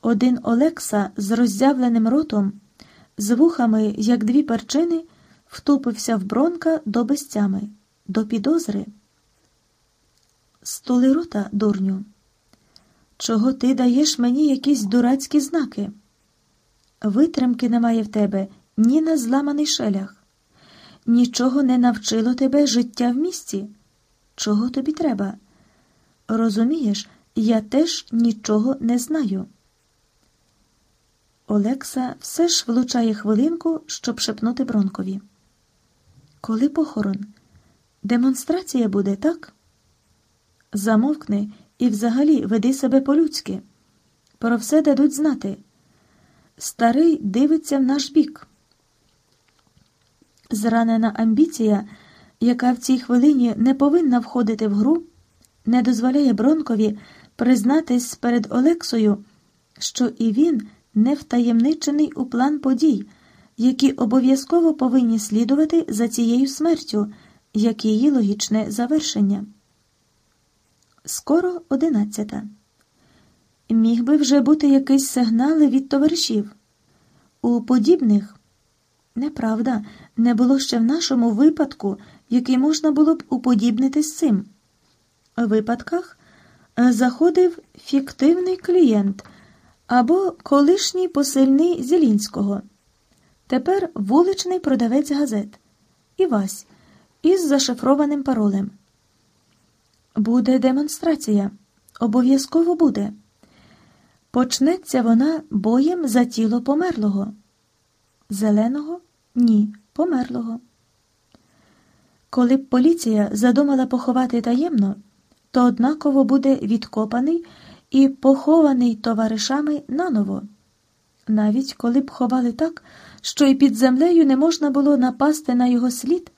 Один Олекса з роззявленим ротом, з вухами, як дві перчини, втупився в бронка до безтями, до підозри. Стули рота, дурню. Чого ти даєш мені якісь дурацькі знаки? Витримки немає в тебе ні на зламаний шелях. Нічого не навчило тебе життя в місті. Чого тобі треба? Розумієш, я теж нічого не знаю. Олекса все ж влучає хвилинку, щоб шепнути Бронкові. Коли похорон? Демонстрація буде, так? Замовкни і взагалі веди себе по-людськи. Про все дадуть знати. Старий дивиться в наш бік. Зранена амбіція, яка в цій хвилині не повинна входити в гру, не дозволяє Бронкові признатись перед Олексою, що і він не втаємничений у план подій, які обов'язково повинні слідувати за цією смертю, як її логічне завершення. Скоро одинадцята. Міг би вже бути якийсь сигнал від товаришів. У подібних неправда, не було ще в нашому випадку, який можна було б уподібнити з цим. У випадках е, заходив фіктивний клієнт або колишній посильний Зелінського, тепер вуличний продавець газет Івась із зашифрованим паролем. Буде демонстрація. Обов'язково буде. Почнеться вона боєм за тіло померлого. Зеленого? Ні, померлого. Коли б поліція задумала поховати таємно, то однаково буде відкопаний і похований товаришами наново. Навіть коли б ховали так, що і під землею не можна було напасти на його слід,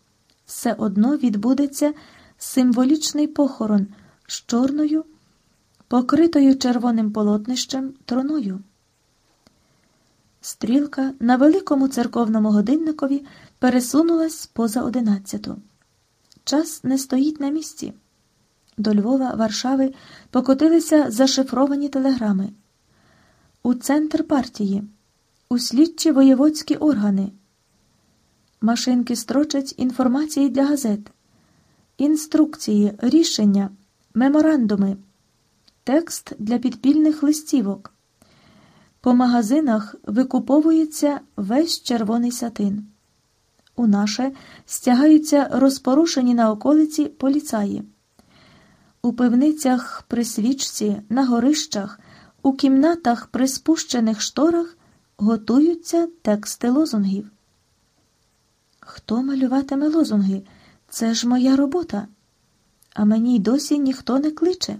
все одно відбудеться символічний похорон з чорною, покритою червоним полотнищем троною. Стрілка на великому церковному годинникові пересунулась поза одинадцяту. Час не стоїть на місці. До Львова, Варшави покотилися зашифровані телеграми. У центр партії, у слідчі воєводські органи. Машинки строчать інформації для газет, інструкції, рішення, меморандуми, текст для підпільних листівок. По магазинах викуповується весь червоний сатин. У наше стягаються розпорушені на околиці поліцаї. У пивницях при свічці, на горищах, у кімнатах при спущених шторах готуються тексти лозунгів. Хто малюватиме лозунги? Це ж моя робота. А мені й досі ніхто не кличе.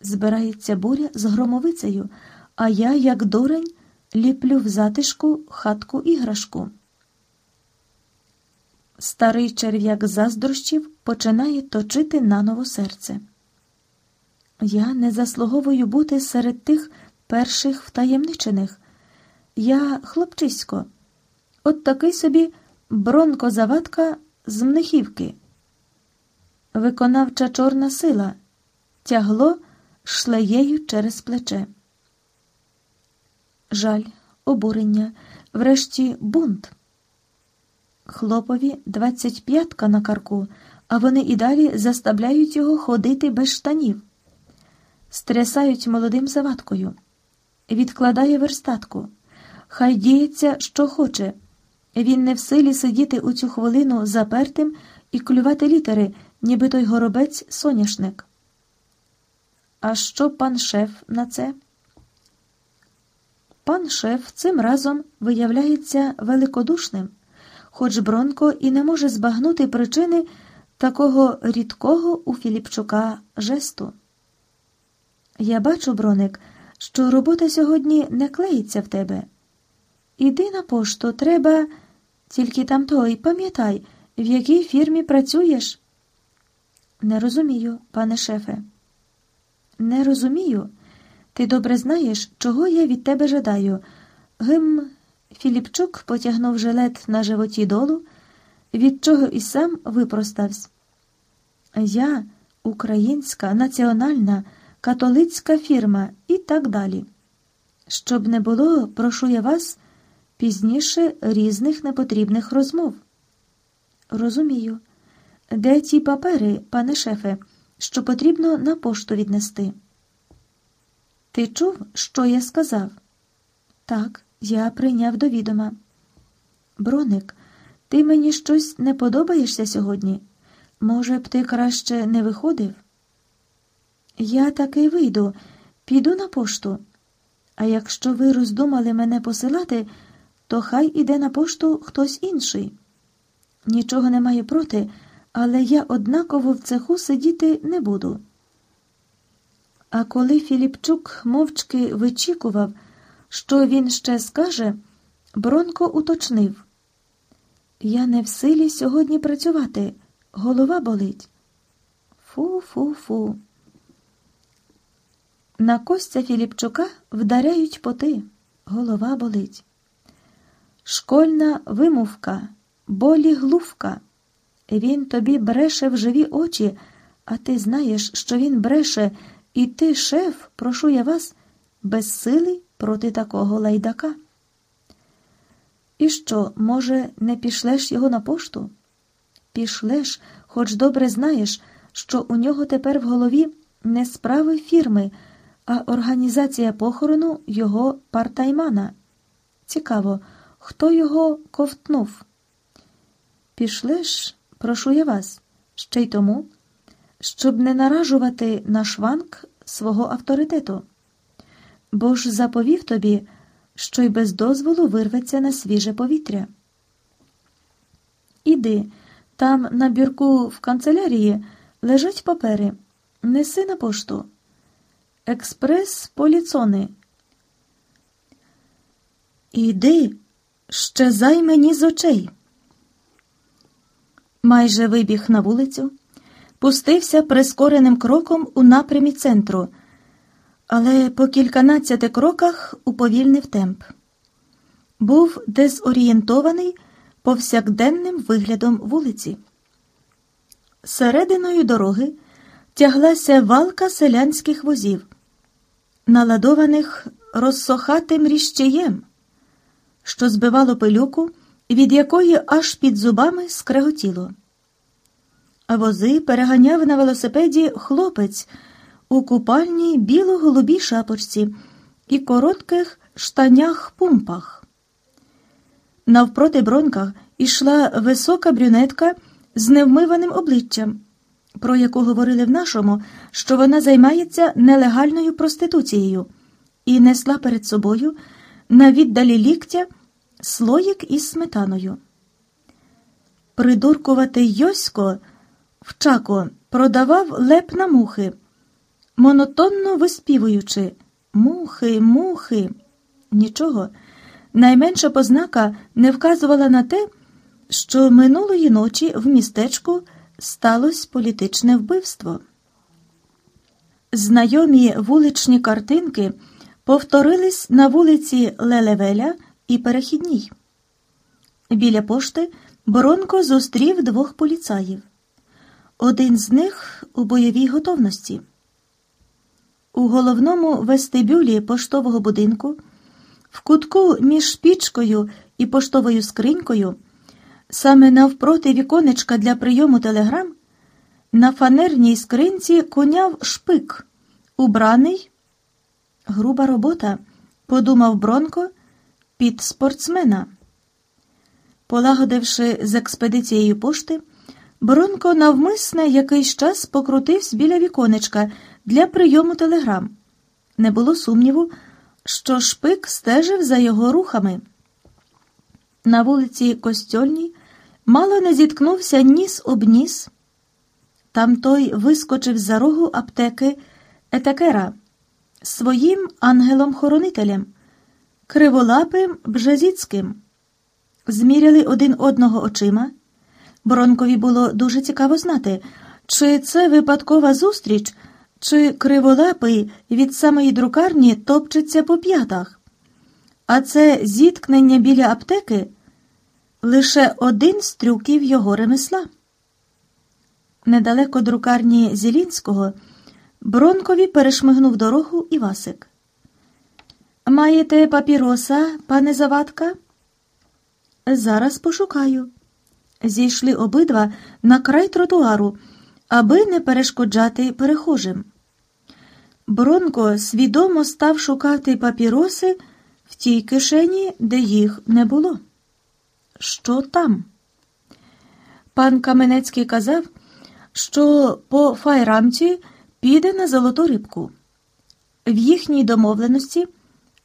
Збирається буря з громовицею, а я, як дурень, ліплю в затишку хатку іграшку. Старий черв'як заздрощів починає точити наново серце. Я не заслуговую бути серед тих перших втаємничених. Я хлопчисько, от такий собі бронкозаватка з Мнихівки. Виконавча чорна сила тягло шлеєю через плече. Жаль, обурення, врешті бунт. Хлопові двадцять п'ятка на карку, а вони і далі заставляють його ходити без штанів, стрясають молодим заваткою, відкладає верстатку. Хай діється, що хоче. Він не в силі сидіти у цю хвилину запертим і клювати літери, ніби той горобець соняшник. А що пан шеф на це? Пан шеф цим разом виявляється великодушним, хоч Бронко і не може збагнути причини такого рідкого у Філіпчука жесту. Я бачу, Броник, що робота сьогодні не клеїться в тебе. Іди на пошту, треба, тільки там той, пам'ятай, в якій фірмі працюєш. Не розумію, пане шефе. Не розумію. Ти добре знаєш, чого я від тебе жадаю. Гим. Філіпчук потягнув жилет на животі долу, від чого і сам випростався. Я, українська, національна, католицька фірма і так далі. Щоб не було, прошу я вас пізніше різних непотрібних розмов. Розумію, де ті папери, пане шефе, що потрібно на пошту віднести? Ти чув, що я сказав? Так, я прийняв до відома. Броник, ти мені щось не подобаєшся сьогодні? Може б, ти краще не виходив? Я таки вийду, піду на пошту. А якщо ви роздумали мене посилати, то хай іде на пошту хтось інший. Нічого не маю проти, але я однаково в цеху сидіти не буду. А коли Філіпчук мовчки вичікував, що він ще скаже, Бронко уточнив Я не в силі сьогодні працювати, голова болить. Фу-фу-фу. На Костя Філіпчука вдаряють поти, голова болить. Школьна вимовка, болі глувка. Він тобі бреше в живі очі, а ти знаєш, що він бреше, і ти, шеф, прошу я вас, без сили проти такого лайдака. І що, може, не пішлеш його на пошту? Пішлеш, хоч добре знаєш, що у нього тепер в голові не справи фірми, а організація похорону його партаймана. Цікаво, хто його ковтнув? Пішлеш, прошу я вас, ще й тому, щоб не наражувати на шванг свого авторитету, бо ж заповів тобі, що й без дозволу вирветься на свіже повітря. Іди, там на бірку в канцелярії лежать папери. Неси на пошту. Експрес поліцони. Іди, щезай мені з очей. Майже вибіг на вулицю, пустився прискореним кроком у напрямі центру, але по кільканадцяти кроках уповільнив темп. Був дезорієнтований повсякденним виглядом вулиці. Серединою дороги тяглася валка селянських возів, наладованих розсохатим ріщеєм, що збивало пилюку, від якої аж під зубами скреготіло. А вози переганяв на велосипеді хлопець у купальній біло-голубій шапочці і коротких штанях пумпах. Навпроти бронках ішла висока брюнетка з невмиваним обличчям, про яку говорили в нашому, що вона займається нелегальною проституцією, і несла перед собою на віддалі ліктя слоїк із сметаною. Придуркуватий Йосько в чако продавав леп на мухи, монотонно виспівуючи мухи, мухи. Нічого, найменша познака не вказувала на те, що минулої ночі в містечку сталося політичне вбивство. Знайомі вуличні картинки повторились на вулиці Лелевеля і Перехідній. Біля пошти Боронко зустрів двох поліцаїв. Один з них у бойовій готовності. У головному вестибюлі поштового будинку, в кутку між пічкою і поштовою скринькою. Саме навпроти віконечка для прийому телеграм на фанерній скринці коняв шпик, убраний. Груба робота, подумав Бронко, під спортсмена. Полагодивши з експедицією пошти, Бронко навмисне якийсь час покрутився біля віконечка для прийому телеграм. Не було сумніву, що шпик стежив за його рухами. На вулиці Костьольній мало не зіткнувся ніс об ніс. Там той вискочив за рогу аптеки Етекера своїм ангелом-хоронителем, криволапим Бжезіцьким. Зміряли один одного очима. Бронкові було дуже цікаво знати, чи це випадкова зустріч, чи криволапий від самої друкарні топчеться по п'ятах. А це зіткнення біля аптеки лише один з трюків його ремесла. Недалеко друкарні Зілінського Бронкові перешмигнув дорогу Івасик. Маєте папіроса, пане Завадка? Зараз пошукаю. Зійшли обидва на край тротуару, аби не перешкоджати перехожим. Бронко свідомо став шукати папіроси в тій кишені, де їх не було. Що там? Пан Каменецький казав, що по файрамці піде на золоту рибку. В їхній домовленості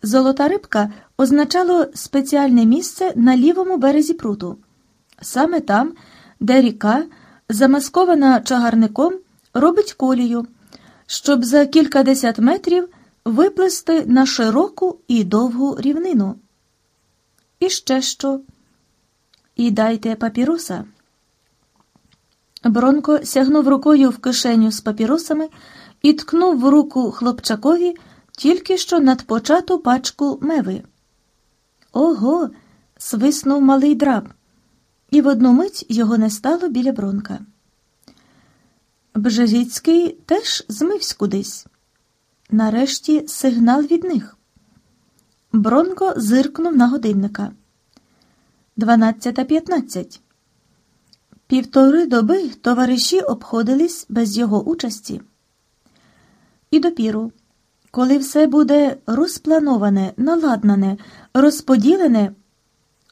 золота рибка означало спеціальне місце на лівому березі пруту, саме там, де ріка, замаскована чагарником, робить колію, щоб за кількадесят метрів виплисти на широку і довгу рівнину. І ще що? І дайте папіроса. Бронко сягнув рукою в кишеню з папіросами і ткнув в руку хлопчакові тільки що надпочату пачку меви. Ого. свиснув малий драб, і в одну мить його не стало біля бронка. Бжезіцький теж змивсь кудись. Нарешті сигнал від них. Бронко зиркнув на годинника. Дванадцята п'ятнадцять. Півтори доби товариші обходились без його участі. І допіру, коли все буде розплановане, наладнане, розподілене,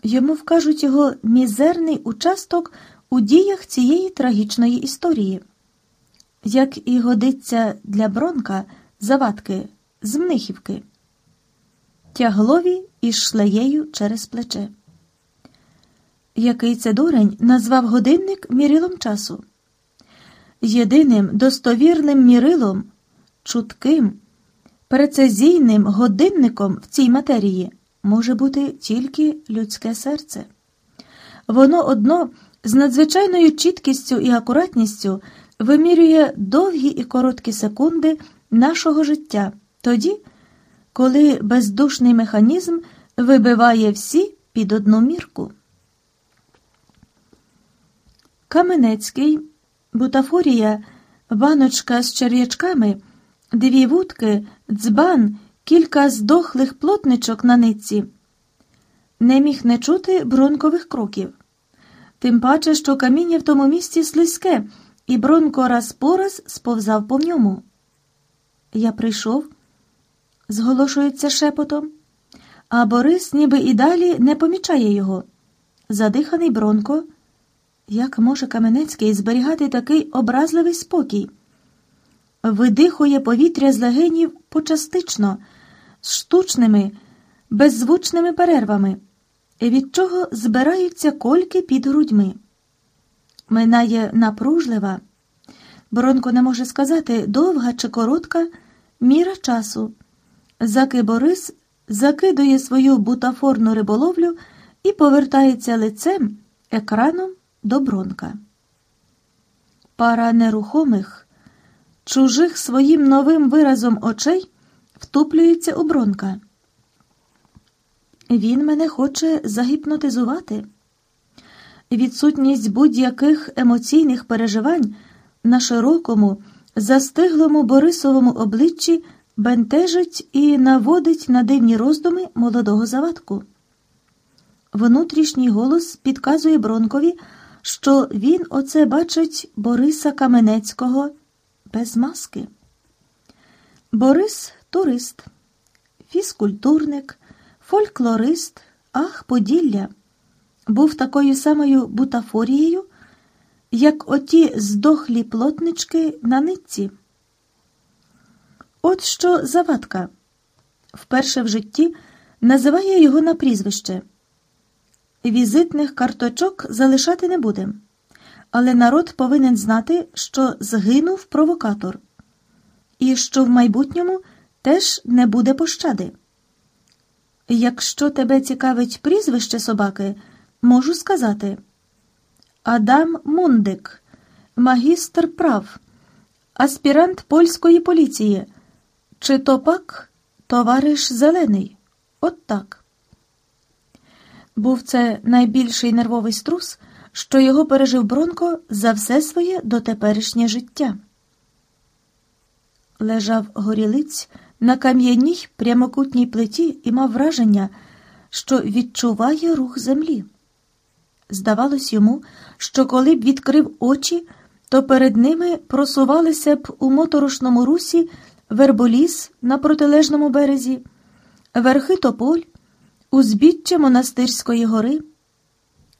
йому вкажуть його мізерний участок у діях цієї трагічної історії, як і годиться для Бронка завадки з Мнихівки, тяглові із шлеєю через плече який це дурень назвав годинник мірилом часу. Єдиним достовірним мірилом, чутким, прецизійним годинником в цій матерії може бути тільки людське серце. Воно одно з надзвичайною чіткістю і акуратністю вимірює довгі і короткі секунди нашого життя тоді, коли бездушний механізм вибиває всі під одну мірку. Каменецький, бутафорія, баночка з черв'ячками, дві вудки, дзбан, кілька здохлих плотничок на нитці. Не міг не чути бронкових кроків. Тим паче, що каміння в тому місці слизьке, і бронко раз по раз сповзав по ньому. Я прийшов, зголошується шепотом, а Борис ніби і далі не помічає його. Задиханий бронко. Як може Каменецький зберігати такий образливий спокій? Видихує повітря з легенів почастично, з штучними, беззвучними перервами, від чого збираються кольки під грудьми. Минає напружлива, Боронко не може сказати, довга чи коротка міра часу, заки Борис закидує свою бутафорну риболовлю і повертається лицем екраном до Бронка. Пара нерухомих, чужих своїм новим виразом очей втуплюється у Бронка. Він мене хоче загіпнотизувати. Відсутність будь-яких емоційних переживань на широкому, застиглому Борисовому обличчі бентежить і наводить на дивні роздуми молодого завадку. Внутрішній голос підказує Бронкові що він оце бачить Бориса Каменецького без маски. Борис турист, фізкультурник, фольклорист, ах, Поділля, був такою самою бутафорією, як оті здохлі плотнички на нитці. От що завадка вперше в житті називає його на прізвище. Візитних карточок залишати не будемо, але народ повинен знати, що згинув провокатор, і що в майбутньому теж не буде пощади. Якщо тебе цікавить прізвище собаки, можу сказати Адам Мундик, магістр прав, аспірант польської поліції, чи то пак товариш Зелений. От так. Був це найбільший нервовий струс, що його пережив Бронко за все своє дотеперішнє життя. лежав горілиць на кам'яній прямокутній плиті і мав враження, що відчуває рух землі. Здавалось йому, що коли б відкрив очі, то перед ними просувалися б у моторошному русі верболіс на протилежному березі, верхи тополь, узбіччя монастирської гори.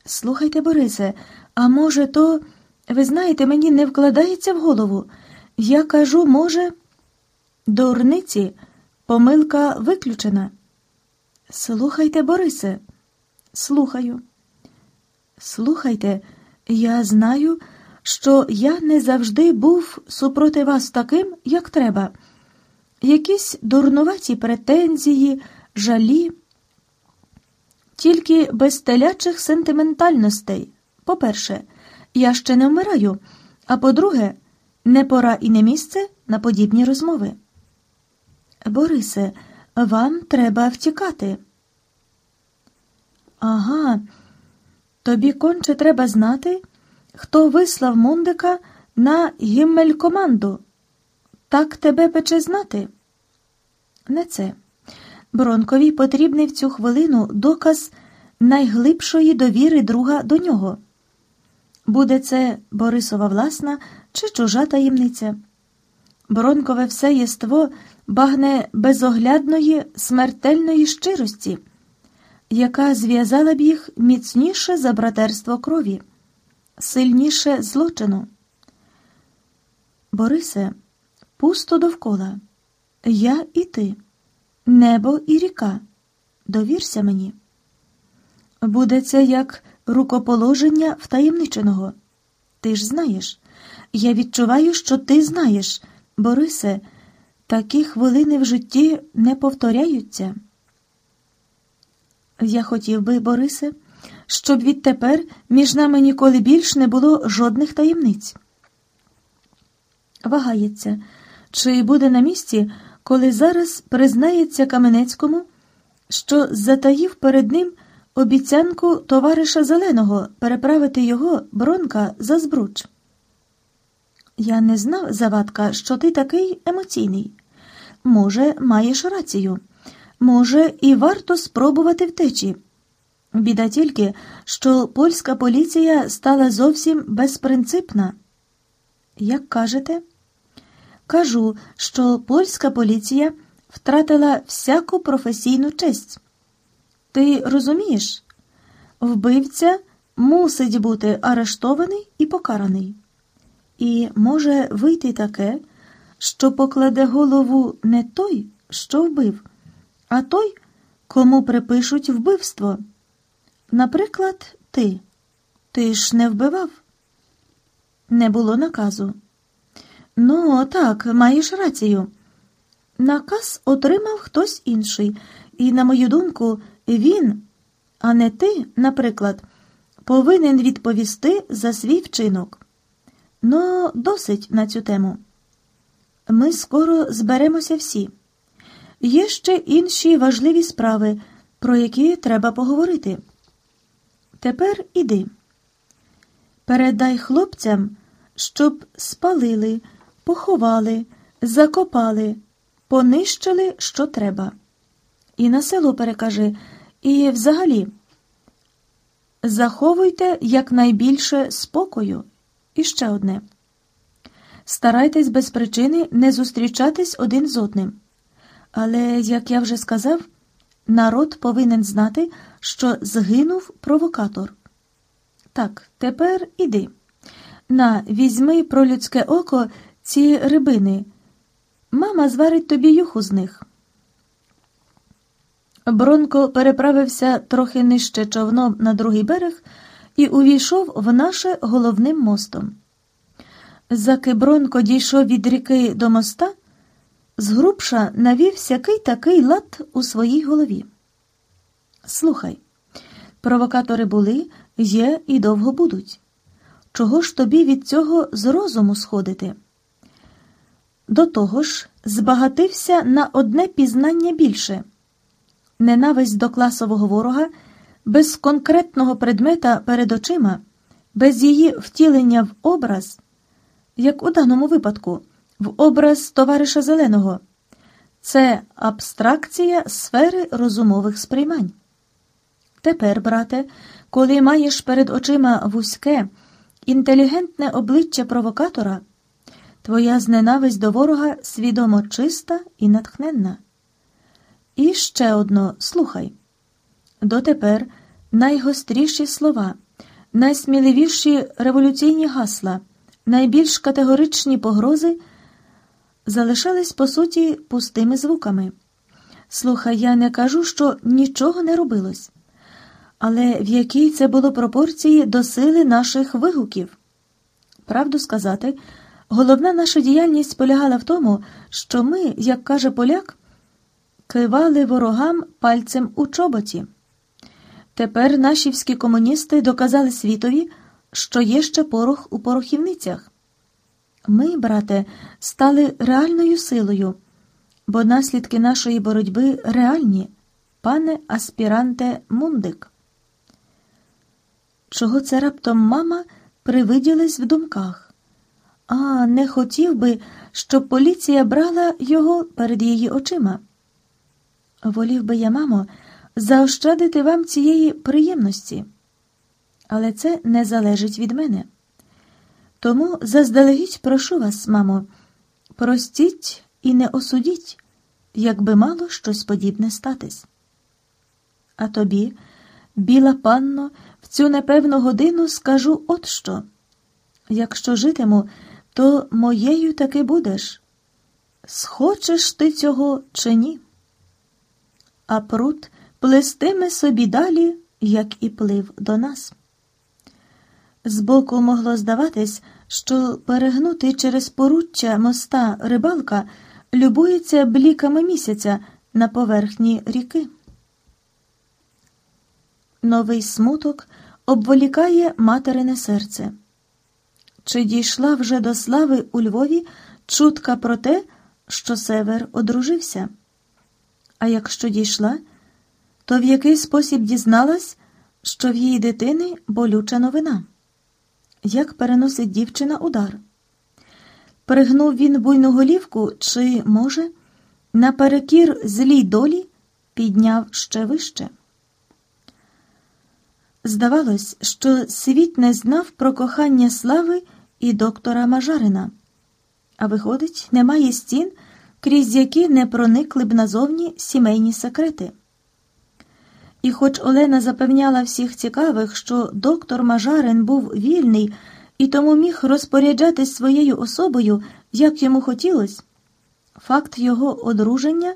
Слухайте, Борисе, а може, то, ви знаєте, мені не вкладається в голову. Я кажу, може, дурниці, помилка виключена. Слухайте, Борисе, слухаю. Слухайте, я знаю, що я не завжди був супроти вас таким, як треба. Якісь дурнуваті претензії, жалі, тільки без телячих сентиментальностей. По-перше, я ще не вмираю, а по-друге, не пора і не місце на подібні розмови. Борисе, вам треба втікати. Ага, тобі конче треба знати, хто вислав Мундика на гіммелькоманду. Так тебе пече знати. Не це. Бронкові потрібний в цю хвилину доказ найглибшої довіри друга до нього. Буде це Борисова власна чи чужа таємниця. Бронкове все єство багне безоглядної, смертельної щирості, яка зв'язала б їх міцніше за братерство крові, сильніше злочину. Борисе, пусто довкола. Я і ти, небо і ріка. Довірся мені. Буде це як рукоположення втаємниченого. Ти ж знаєш. Я відчуваю, що ти знаєш, Борисе, такі хвилини в житті не повторяються. Я хотів би, Борисе, щоб відтепер між нами ніколи більш не було жодних таємниць. Вагається, чи буде на місці, коли зараз признається Каменецькому, що затаїв перед ним обіцянку товариша Зеленого переправити його бронка за збруч. Я не знав, Завадка, що ти такий емоційний. Може, маєш рацію. Може, і варто спробувати втечі. Біда тільки, що польська поліція стала зовсім безпринципна. Як кажете? Кажу, що польська поліція втратила всяку професійну честь. Ти розумієш? Вбивця мусить бути арештований і покараний. І може вийти таке, що покладе голову не той, що вбив, а той, кому припишуть вбивство. Наприклад, ти. Ти ж не вбивав? Не було наказу. Ну, так, маєш рацію. Наказ отримав хтось інший, і, на мою думку, він, а не ти, наприклад, повинен відповісти за свій вчинок. Ну, досить на цю тему. Ми скоро зберемося всі. Є ще інші важливі справи, про які треба поговорити. Тепер іди. Передай хлопцям, щоб спалили, поховали, закопали, понищили, що треба. І на село перекажи, і взагалі заховуйте якнайбільше спокою. І ще одне. Старайтесь без причини не зустрічатись один з одним. Але, як я вже сказав, народ повинен знати, що згинув провокатор. Так, тепер іди. На, візьми про людське око ці рибини. Мама зварить тобі юху з них. Бронко переправився трохи нижче човном на другий берег і увійшов в наше головним мостом. Заки Бронко дійшов від ріки до моста, згрубша навів сякий такий лад у своїй голові. Слухай, провокатори були, є і довго будуть. Чого ж тобі від цього з розуму сходити? До того ж, збагатився на одне пізнання більше ненависть до класового ворога без конкретного предмета перед очима, без її втілення в образ, як у даному випадку, в образ товариша Зеленого. Це абстракція сфери розумових сприймань. Тепер, брате, коли маєш перед очима вузьке, інтелігентне обличчя провокатора, твоя зненависть до ворога свідомо чиста і натхненна. І ще одно слухай. Дотепер найгостріші слова, найсміливіші революційні гасла, найбільш категоричні погрози залишались по суті пустими звуками. Слухай, я не кажу, що нічого не робилось, але в якій це було пропорції до сили наших вигуків. Правду сказати, головна наша діяльність полягала в тому, що ми, як каже поляк, кивали ворогам пальцем у чоботі. Тепер нашівські комуністи доказали світові, що є ще порох у порохівницях. Ми, брате, стали реальною силою, бо наслідки нашої боротьби реальні, пане аспіранте Мундик. Чого це раптом мама привиділась в думках? А не хотів би, щоб поліція брала його перед її очима. Волів би я, мамо, заощадити вам цієї приємності, але це не залежить від мене. Тому заздалегідь прошу вас, мамо, простіть і не осудіть, якби мало щось подібне статись. А тобі, біла панно, в цю непевну годину скажу от що. Якщо житиму, то моєю таки будеш. Схочеш ти цього чи ні? А пруд плестиме собі далі, як і плив до нас. Збоку могло здаватись, що перегнути через поруччя моста рибалка любується бліками місяця на поверхні ріки. Новий смуток обволікає материне серце. Чи дійшла вже до слави у Львові чутка про те, що Север одружився? А якщо дійшла, то в який спосіб дізналась, що в її дитини болюча новина? Як переносить дівчина удар? Пригнув він буйну голівку, чи, може, наперекір злій долі підняв ще вище? Здавалось, що світ не знав про кохання слави і доктора Мажарина, а виходить, немає стін, крізь які не проникли б назовні сімейні секрети. І хоч Олена запевняла всіх цікавих, що доктор Мажарин був вільний і тому міг розпоряджатись своєю особою, як йому хотілося, факт його одруження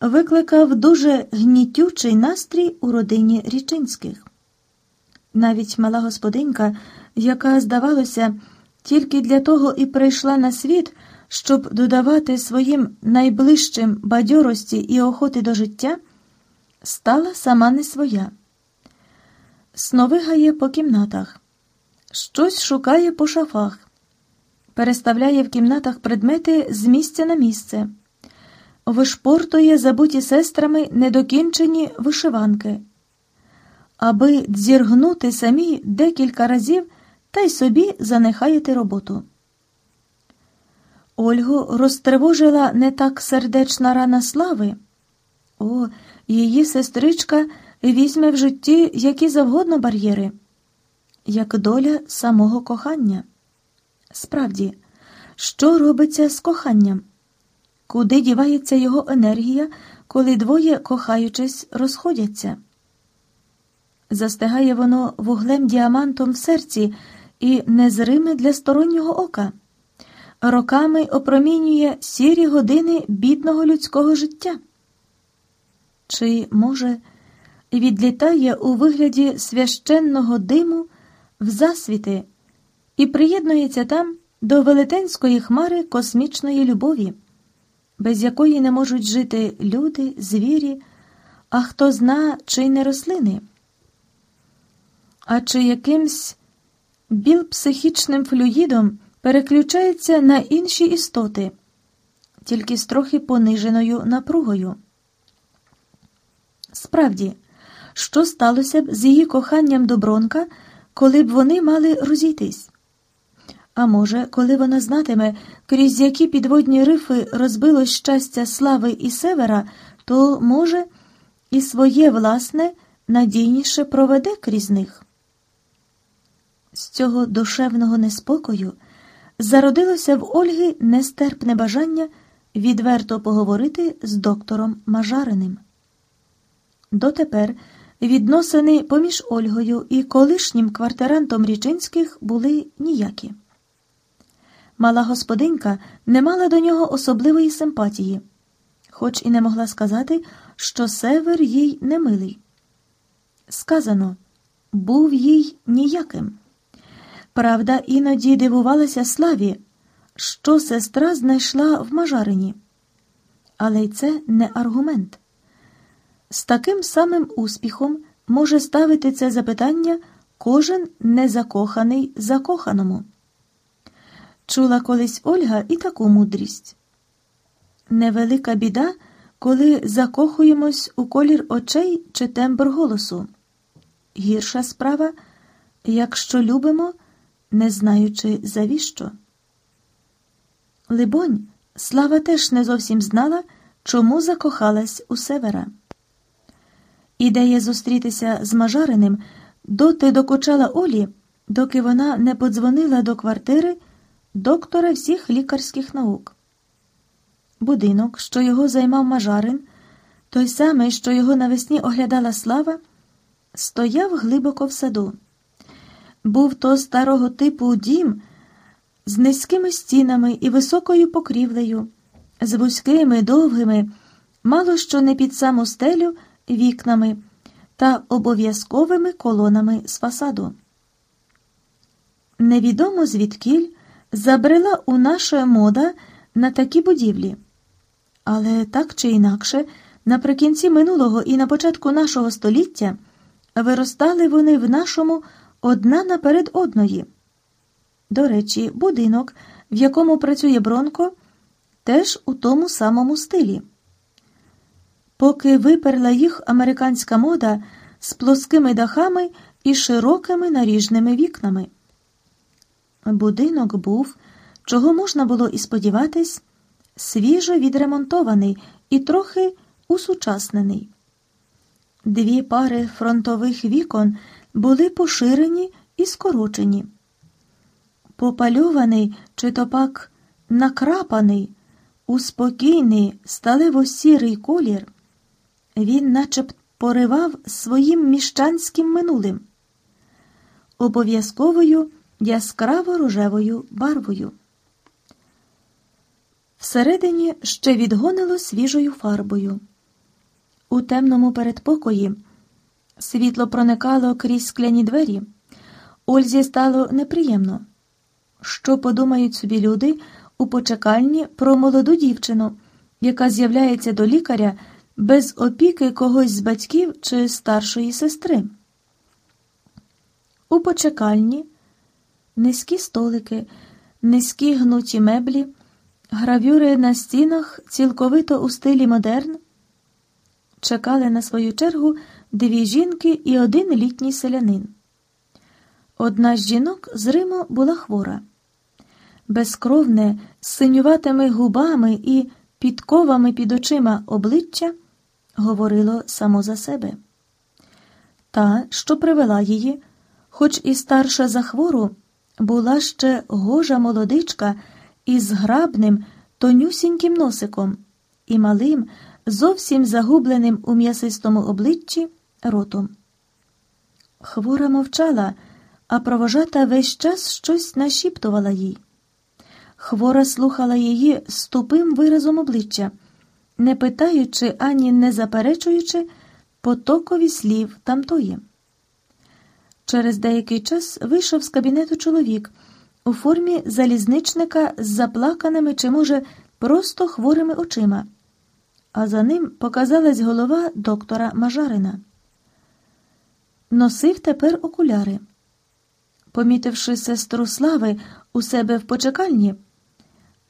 викликав дуже гнітючий настрій у родині Річинських. Навіть мала господинька, яка, здавалося, тільки для того і прийшла на світ, щоб додавати своїм найближчим бадьорості і охоти до життя стала сама не своя. Сновигає по кімнатах, щось шукає по шафах, переставляє в кімнатах предмети з місця на місце, вишпортує забуті сестрами недокінчені вишиванки, аби дзіргнути самі декілька разів та й собі занехаєте роботу. Ольгу розтривожила не так сердечна рана слави. О, її сестричка візьме в житті які завгодно бар'єри, як доля самого кохання. Справді, що робиться з коханням? Куди дівається його енергія, коли двоє, кохаючись, розходяться? Застигає воно вуглем діамантом в серці і незриме для стороннього ока, роками опромінює сірі години бідного людського життя. Чи, може, відлітає у вигляді священного диму в засвіти і приєднується там до велетенської хмари космічної любові, без якої не можуть жити люди, звірі, а хто зна, чи не рослини, а чи якимсь білпсихічним флюїдом переключається на інші істоти, тільки з трохи пониженою напругою. Справді, що сталося б з її коханням до Бронка, коли б вони мали розійтись? А може, коли вона знатиме, крізь які підводні рифи розбилось щастя слави і севера, то, може, і своє власне надійніше проведе крізь них. З цього душевного неспокою зародилося в Ольги нестерпне бажання відверто поговорити з доктором Мажариним. Дотепер відносини поміж Ольгою і колишнім квартирантом Річинських були ніякі. Мала господинька не мала до нього особливої симпатії, хоч і не могла сказати, що север їй не милий. Сказано, був їй ніяким. Правда, іноді дивувалася славі, що сестра знайшла в мажарині. Але й це не аргумент. З таким самим успіхом може ставити це запитання кожен незакоханий закоханому. Чула колись Ольга і таку мудрість. Невелика біда, коли закохуємось у колір очей чи тембр голосу. Гірша справа, якщо любимо, не знаючи завіщо. Либонь, слава теж не зовсім знала, чому закохалась у севера. Ідея зустрітися з Мажариним доти докучала Олі, доки вона не подзвонила до квартири доктора всіх лікарських наук. Будинок, що його займав Мажарин, той самий, що його навесні оглядала слава, стояв глибоко в саду. Був то старого типу дім з низькими стінами і високою покрівлею, з вузькими, довгими, мало що не під саму стелю вікнами та обов'язковими колонами з фасаду. Невідомо звідкіль забрела у наша мода на такі будівлі. Але так чи інакше, наприкінці минулого і на початку нашого століття виростали вони в нашому одна наперед одної. До речі, будинок, в якому працює Бронко, теж у тому самому стилі. Поки виперла їх американська мода з плоскими дахами і широкими наріжними вікнами. Будинок був, чого можна було і сподіватись, свіжо відремонтований і трохи усучаснений. Дві пари фронтових вікон були поширені і скорочені. Попальований чи то пак накрапаний, у спокійний сталево-сірий колір, він начеб поривав своїм міщанським минулим, обов'язковою яскраво рожевою барвою. Всередині ще відгонило свіжою фарбою. У темному передпокої світло проникало крізь скляні двері. Ользі стало неприємно. Що подумають собі люди у почекальні про молоду дівчину, яка з'являється до лікаря без опіки когось з батьків чи старшої сестри? У почекальні низькі столики, низькі гнуті меблі, гравюри на стінах цілковито у стилі модерн. Чекали на свою чергу дві жінки і один літній селянин. Одна з жінок з Риму була хвора. Безкровне, з синюватими губами і підковами під очима обличчя говорило само за себе. Та, що привела її, хоч і старша за хвору, була ще гожа молодичка із грабним, тонюсіньким носиком і малим, зовсім загубленим у м'ясистому обличчі ротом. Хвора мовчала, а провожата весь час щось нашіптувала їй. Хвора слухала її з тупим виразом обличчя, не питаючи ані не заперечуючи потокові слів тамтої. Через деякий час вийшов з кабінету чоловік у формі залізничника з заплаканими чи, може, просто хворими очима, а за ним показалась голова доктора Мажарина. Носив тепер окуляри. Помітивши сестру слави у себе в почекальні,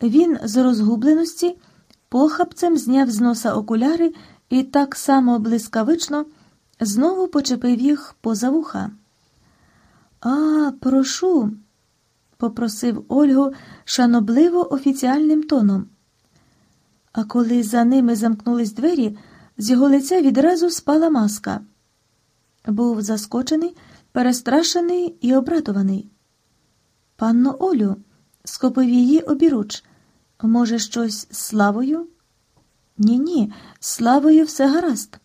він з розгубленості похапцем зняв з носа окуляри і так само блискавично знову почепив їх поза вуха. А, прошу. попросив Ольгу шанобливо офіціальним тоном. А коли за ними замкнулись двері, з його лиця відразу спала маска. Був заскочений, перестрашений і обрадований. Панно Олю, схопив її обіруч. Може, щось з славою? Ні, ні, з славою все гаразд.